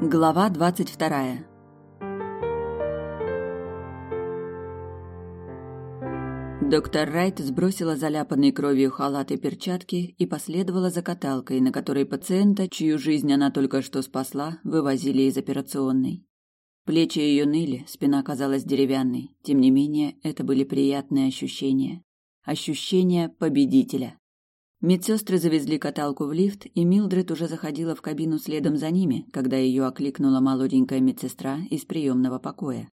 Глава двадцать вторая. Доктор Райт сбросила заляпанные кровью халат и перчатки и последовала за каталкой, на которой пациента, чью жизнь она только что спасла, вывозили из операционной. Плечи ее ныли, спина казалась деревянной. Тем не менее, это были приятные ощущения. Ощущения победителя. Медсестры завезли каталку в лифт, и Милдред уже заходила в кабину следом за ними, когда ее окликнула молоденькая медсестра из приемного покоя.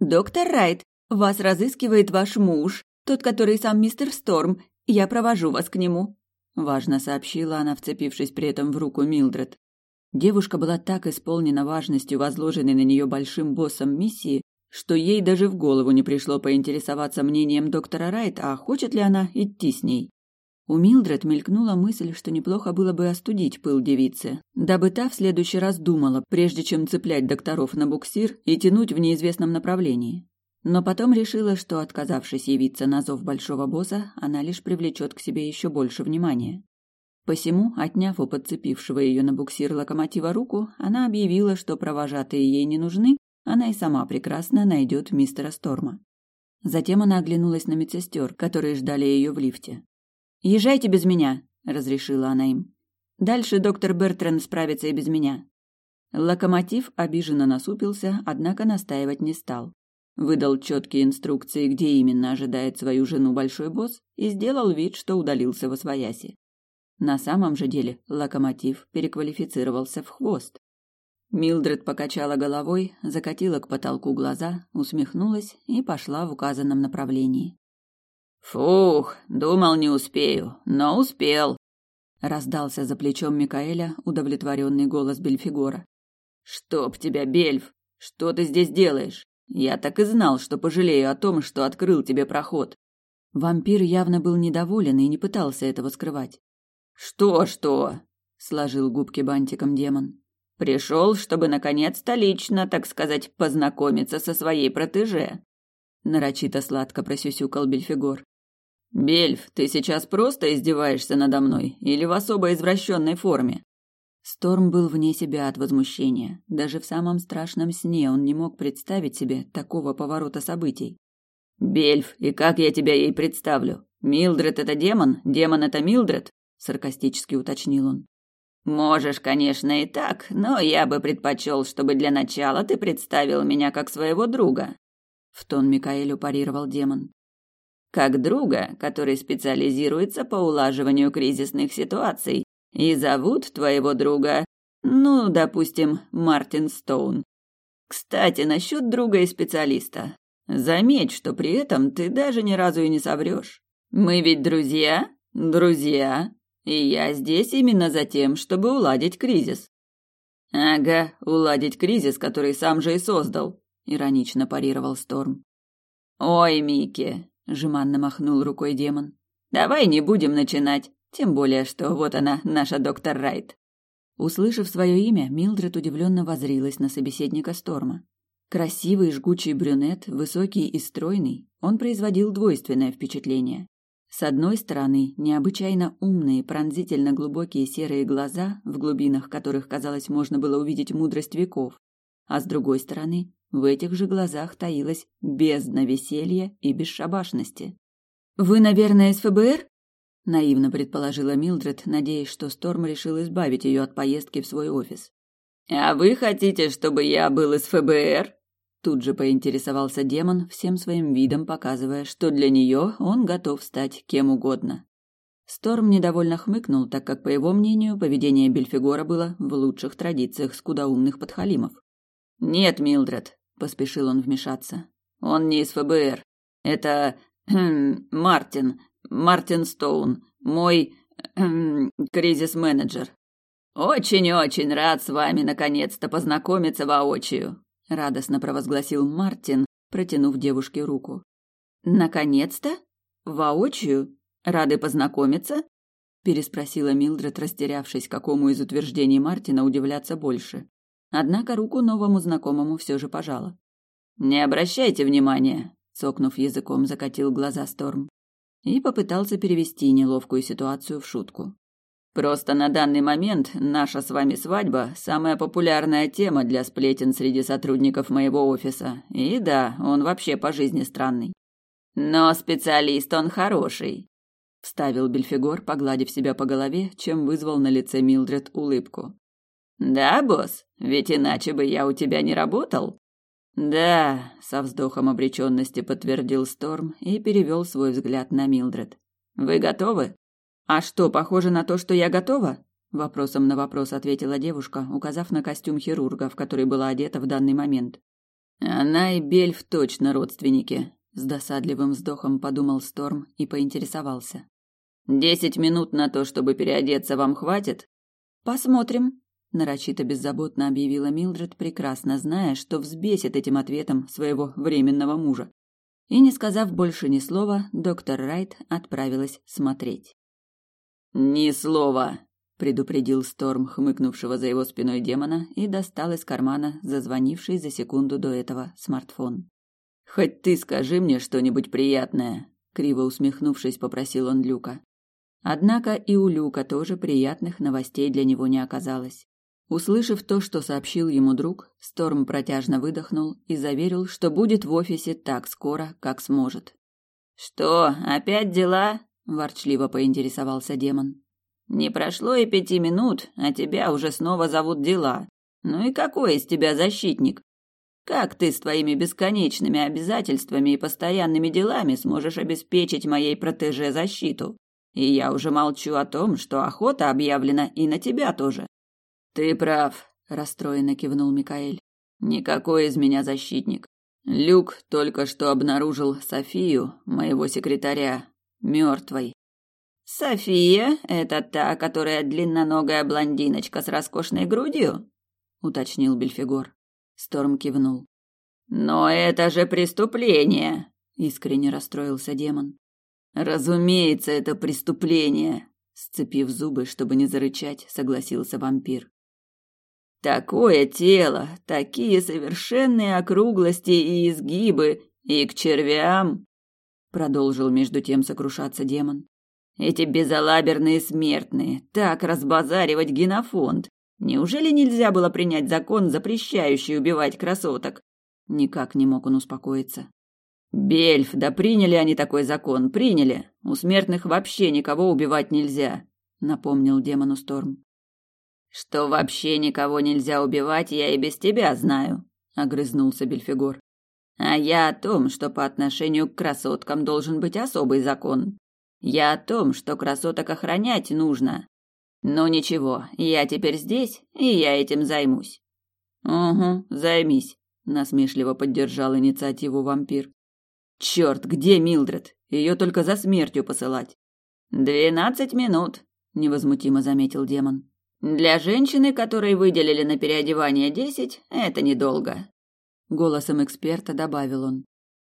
«Доктор Райт, вас разыскивает ваш муж, тот, который сам мистер Сторм. Я провожу вас к нему», — важно сообщила она, вцепившись при этом в руку Милдред. Девушка была так исполнена важностью возложенной на нее большим боссом миссии, что ей даже в голову не пришло поинтересоваться мнением доктора Райт, а хочет ли она идти с ней. У Милдред мелькнула мысль, что неплохо было бы остудить пыл девицы, дабы та в следующий раз думала, прежде чем цеплять докторов на буксир и тянуть в неизвестном направлении. Но потом решила, что, отказавшись явиться на зов большого босса, она лишь привлечет к себе еще больше внимания. Посему, отняв у подцепившего ее на буксир локомотива руку, она объявила, что провожатые ей не нужны, она и сама прекрасно найдет мистера Сторма. Затем она оглянулась на медсестер, которые ждали ее в лифте. «Езжайте без меня», — разрешила она им. «Дальше доктор Бертрен справится и без меня». Локомотив обиженно насупился, однако настаивать не стал. Выдал четкие инструкции, где именно ожидает свою жену большой босс, и сделал вид, что удалился во свояси. На самом же деле локомотив переквалифицировался в хвост. Милдред покачала головой, закатила к потолку глаза, усмехнулась и пошла в указанном направлении. «Фух, думал, не успею, но успел», — раздался за плечом Микаэля удовлетворенный голос Бельфигора. «Чтоб тебя, Бельф! Что ты здесь делаешь? Я так и знал, что пожалею о том, что открыл тебе проход». Вампир явно был недоволен и не пытался этого скрывать. «Что-что?» — сложил губки бантиком демон. «Пришел, чтобы наконец-то лично, так сказать, познакомиться со своей протеже». Нарочито сладко просюсюкал Бельфигор. «Бельф, ты сейчас просто издеваешься надо мной или в особо извращенной форме?» Сторм был вне себя от возмущения. Даже в самом страшном сне он не мог представить себе такого поворота событий. «Бельф, и как я тебя ей представлю? Милдред — это демон? Демон — это Милдред?» — саркастически уточнил он. «Можешь, конечно, и так, но я бы предпочел, чтобы для начала ты представил меня как своего друга», — в тон Микаэлю парировал демон как друга, который специализируется по улаживанию кризисных ситуаций, и зовут твоего друга, ну, допустим, Мартин Стоун. Кстати, насчет друга и специалиста. Заметь, что при этом ты даже ни разу и не соврешь. Мы ведь друзья, друзья, и я здесь именно за тем, чтобы уладить кризис. Ага, уладить кризис, который сам же и создал, иронично парировал Сторм. Ой, Микки, жеманно махнул рукой демон. Давай не будем начинать, тем более что вот она, наша доктор Райт. Услышав свое имя, Милдред удивленно возрилась на собеседника Сторма. Красивый жгучий брюнет, высокий и стройный, он производил двойственное впечатление. С одной стороны, необычайно умные, пронзительно глубокие серые глаза, в глубинах которых, казалось, можно было увидеть мудрость веков, а с другой стороны, в этих же глазах таилась бездна веселья и бесшабашности. «Вы, наверное, из ФБР?» — наивно предположила Милдред, надеясь, что Сторм решил избавить ее от поездки в свой офис. «А вы хотите, чтобы я был из ФБР?» Тут же поинтересовался демон, всем своим видом показывая, что для нее он готов стать кем угодно. Сторм недовольно хмыкнул, так как, по его мнению, поведение Бельфигора было в лучших традициях скудоумных подхалимов. «Нет, Милдред, поспешил он вмешаться. Он не из ФБР. Это хм, Мартин, Мартин Стоун, мой хм, кризис-менеджер. Очень-очень рад с вами наконец-то познакомиться воочию, радостно провозгласил Мартин, протянув девушке руку. Наконец-то? Воочию? Рады познакомиться? переспросила Милдред, растерявшись, какому из утверждений Мартина удивляться больше. Однако руку новому знакомому все же пожала. «Не обращайте внимания», — цокнув языком, закатил глаза Сторм и попытался перевести неловкую ситуацию в шутку. Просто на данный момент наша с вами свадьба – самая популярная тема для сплетен среди сотрудников моего офиса. И да, он вообще по жизни странный. Но специалист он хороший, вставил Бельфигор, погладив себя по голове, чем вызвал на лице Милдред улыбку. Да, босс, ведь иначе бы я у тебя не работал. Да, со вздохом обреченности подтвердил Сторм и перевел свой взгляд на Милдред. Вы готовы? А что, похоже на то, что я готова? Вопросом на вопрос ответила девушка, указав на костюм хирурга, в который была одета в данный момент. Она и Бельф точно родственники, с досадливым вздохом подумал Сторм и поинтересовался. Десять минут на то, чтобы переодеться, вам хватит? Посмотрим, нарочито беззаботно объявила Милдред, прекрасно зная, что взбесит этим ответом своего временного мужа. И не сказав больше ни слова, доктор Райт отправилась смотреть. Ни слова, предупредил Сторм, хмыкнувшего за его спиной демона, и достал из кармана зазвонивший за секунду до этого смартфон. Хоть ты скажи мне что-нибудь приятное, криво усмехнувшись, попросил он Люка. Однако и у Люка тоже приятных новостей для него не оказалось. Услышав то, что сообщил ему друг, Сторм протяжно выдохнул и заверил, что будет в офисе так скоро, как сможет. «Что, опять дела?» ворчливо поинтересовался демон. Не прошло и пяти минут, а тебя уже снова зовут дела. Ну и какой из тебя защитник? Как ты с твоими бесконечными обязательствами и постоянными делами сможешь обеспечить моей протеже защиту? И я уже молчу о том, что охота объявлена и на тебя тоже. Ты прав, расстроенно кивнул Микаэль. Никакой из меня защитник. Люк только что обнаружил Софию, моего секретаря, мертвой. София – это та, которая длинноногая блондиночка с роскошной грудью? уточнил Бельфигор. Сторм кивнул. Но это же преступление, искренне расстроился демон. Разумеется, это преступление, сцепив зубы, чтобы не зарычать, согласился вампир. Такое тело, такие совершенные округлости и изгибы, и к червям продолжил между тем сокрушаться демон. Эти безалаберные смертные так разбазаривать генофонд. Неужели нельзя было принять закон, запрещающий убивать красоток? Никак не мог он успокоиться. Бельф, да приняли они такой закон, приняли. У смертных вообще никого убивать нельзя, напомнил демону Сторм. Что вообще никого нельзя убивать, я и без тебя знаю, огрызнулся Бельфигор. А я о том, что по отношению к красоткам должен быть особый закон. Я о том, что красоток охранять нужно. Но ничего, я теперь здесь, и я этим займусь. Угу, займись, насмешливо поддержал инициативу вампир. Черт, где Милдред? Ее только за смертью посылать. Двенадцать минут, невозмутимо заметил демон. Для женщины, которой выделили на переодевание десять, это недолго голосом эксперта добавил он.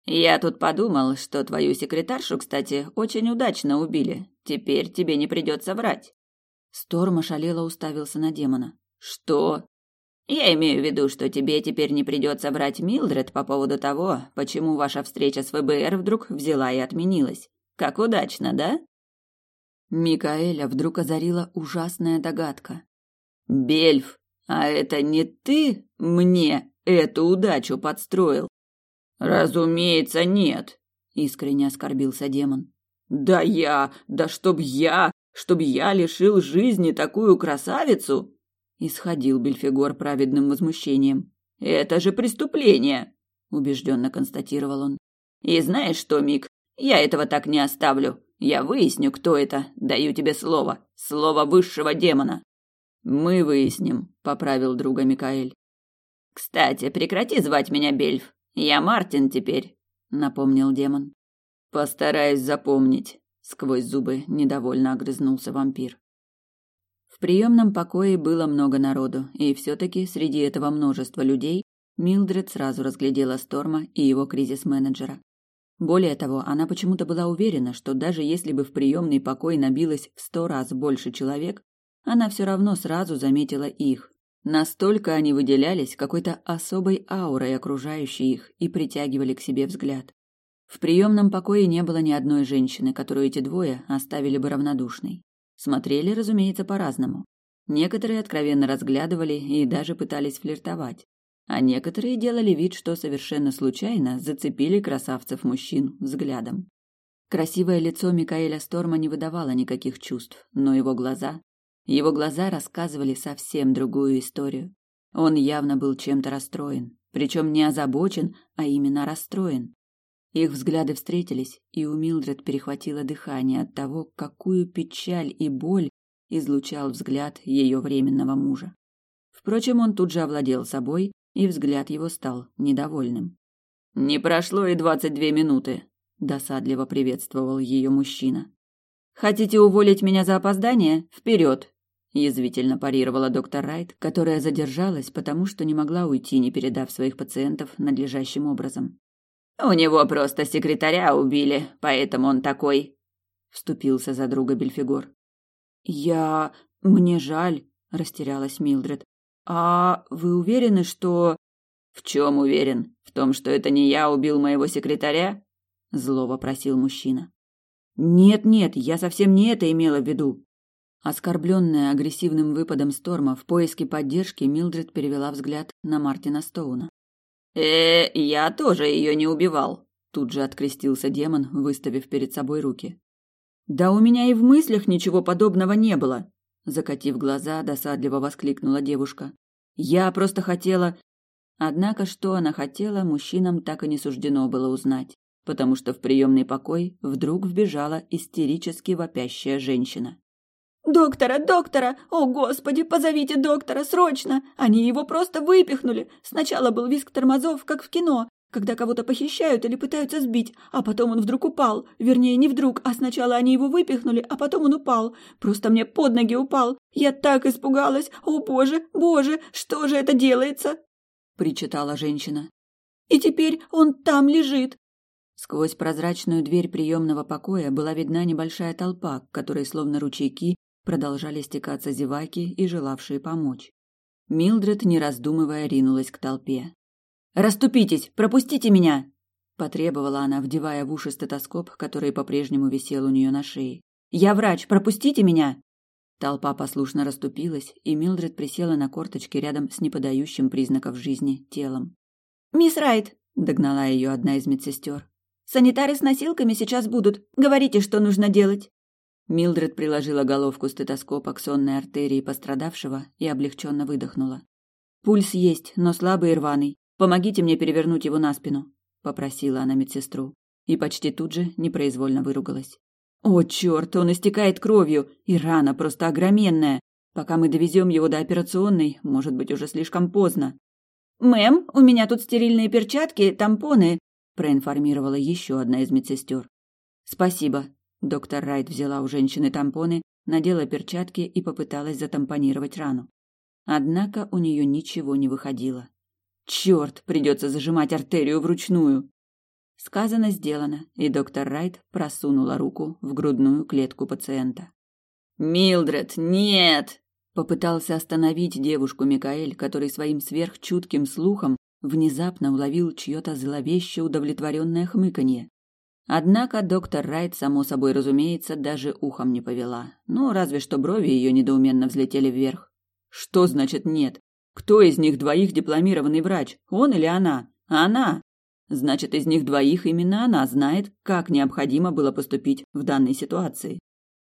Я тут подумал, что твою секретаршу, кстати, очень удачно убили. Теперь тебе не придется врать. Сторм ошалело уставился на демона. Что? Я имею в виду, что тебе теперь не придется врать Милдред по поводу того, почему ваша встреча с ФБР вдруг взяла и отменилась. Как удачно, да? Микаэля вдруг озарила ужасная догадка. Бельф, а это не ты мне эту удачу подстроил? Разумеется, нет, искренне оскорбился демон. Да я, да чтоб я, чтоб я лишил жизни такую красавицу, исходил Бельфигор праведным возмущением. Это же преступление, убежденно констатировал он. И знаешь что, Мик, я этого так не оставлю. Я выясню, кто это. Даю тебе слово. Слово высшего демона. Мы выясним, поправил друга Микаэль. Кстати, прекрати звать меня Бельф. Я Мартин теперь, напомнил демон. Постараюсь запомнить, сквозь зубы недовольно огрызнулся вампир. В приемном покое было много народу, и все-таки среди этого множества людей Милдред сразу разглядела Сторма и его кризис-менеджера. Более того, она почему-то была уверена, что даже если бы в приемный покой набилось в сто раз больше человек, она все равно сразу заметила их, Настолько они выделялись какой-то особой аурой, окружающей их, и притягивали к себе взгляд. В приемном покое не было ни одной женщины, которую эти двое оставили бы равнодушной. Смотрели, разумеется, по-разному. Некоторые откровенно разглядывали и даже пытались флиртовать, а некоторые делали вид, что совершенно случайно зацепили красавцев-мужчин взглядом. Красивое лицо Микаэля Сторма не выдавало никаких чувств, но его глаза... Его глаза рассказывали совсем другую историю. Он явно был чем-то расстроен, причем не озабочен, а именно расстроен. Их взгляды встретились, и у Милдред перехватило дыхание от того, какую печаль и боль излучал взгляд ее временного мужа. Впрочем, он тут же овладел собой, и взгляд его стал недовольным. «Не прошло и двадцать две минуты», – досадливо приветствовал ее мужчина. «Хотите уволить меня за опоздание? Вперед!» – язвительно парировала доктор Райт, которая задержалась, потому что не могла уйти, не передав своих пациентов надлежащим образом. У него просто секретаря убили, поэтому он такой. Вступился за друга Бельфигор. Я... мне жаль, растерялась Милдред. А вы уверены, что... В чем уверен? В том, что это не я убил моего секретаря? Зло вопросил мужчина. Нет-нет, я совсем не это имела в виду. Оскорбленная агрессивным выпадом Сторма в поиске поддержки, Милдред перевела взгляд на Мартина Стоуна. «Э, я тоже ее не убивал», – тут же открестился демон, выставив перед собой руки. «Да у меня и в мыслях ничего подобного не было», – закатив глаза, досадливо воскликнула девушка. «Я просто хотела...» Однако, что она хотела, мужчинам так и не суждено было узнать, потому что в приемный покой вдруг вбежала истерически вопящая женщина. «Доктора, доктора! О, Господи, позовите доктора, срочно! Они его просто выпихнули! Сначала был визг тормозов, как в кино, когда кого-то похищают или пытаются сбить, а потом он вдруг упал. Вернее, не вдруг, а сначала они его выпихнули, а потом он упал. Просто мне под ноги упал. Я так испугалась! О, Боже, Боже, что же это делается?» – причитала женщина. «И теперь он там лежит, Сквозь прозрачную дверь приемного покоя была видна небольшая толпа, которой словно ручейки продолжали стекаться зеваки и желавшие помочь. Милдред, не раздумывая, ринулась к толпе. «Раступитесь! Пропустите меня!» – потребовала она, вдевая в уши стетоскоп, который по-прежнему висел у нее на шее. «Я врач! Пропустите меня!» Толпа послушно расступилась, и Милдред присела на корточки рядом с неподающим признаков жизни телом. «Мисс Райт!» – догнала ее одна из медсестер. «Санитары с носилками сейчас будут. Говорите, что нужно делать!» Милдред приложила головку стетоскопа к сонной артерии пострадавшего и облегченно выдохнула. «Пульс есть, но слабый и рваный. Помогите мне перевернуть его на спину», — попросила она медсестру. И почти тут же непроизвольно выругалась. «О, черт, он истекает кровью, и рана просто огроменная. Пока мы довезем его до операционной, может быть, уже слишком поздно». «Мэм, у меня тут стерильные перчатки, тампоны», — проинформировала еще одна из медсестер. «Спасибо», Доктор Райт взяла у женщины тампоны, надела перчатки и попыталась затампонировать рану. Однако у нее ничего не выходило. Черт, придется зажимать артерию вручную. Сказано, сделано, и доктор Райт просунула руку в грудную клетку пациента. «Милдред, нет!» Попытался остановить девушку Микаэль, который своим сверхчутким слухом внезапно уловил чье-то зловеще удовлетворенное хмыканье. Однако доктор Райт, само собой разумеется, даже ухом не повела. Ну, разве что брови ее недоуменно взлетели вверх. Что значит нет? Кто из них двоих дипломированный врач? Он или она? Она. Значит, из них двоих именно она знает, как необходимо было поступить в данной ситуации.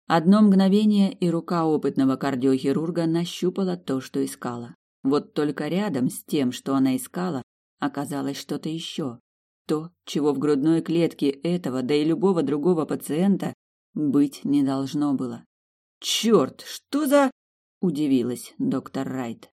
Одно мгновение, и рука опытного кардиохирурга нащупала то, что искала. Вот только рядом с тем, что она искала, оказалось что-то еще. То, чего в грудной клетке этого, да и любого другого пациента быть не должно было. «Черт, что за...» – удивилась доктор Райт.